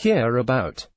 Hear about.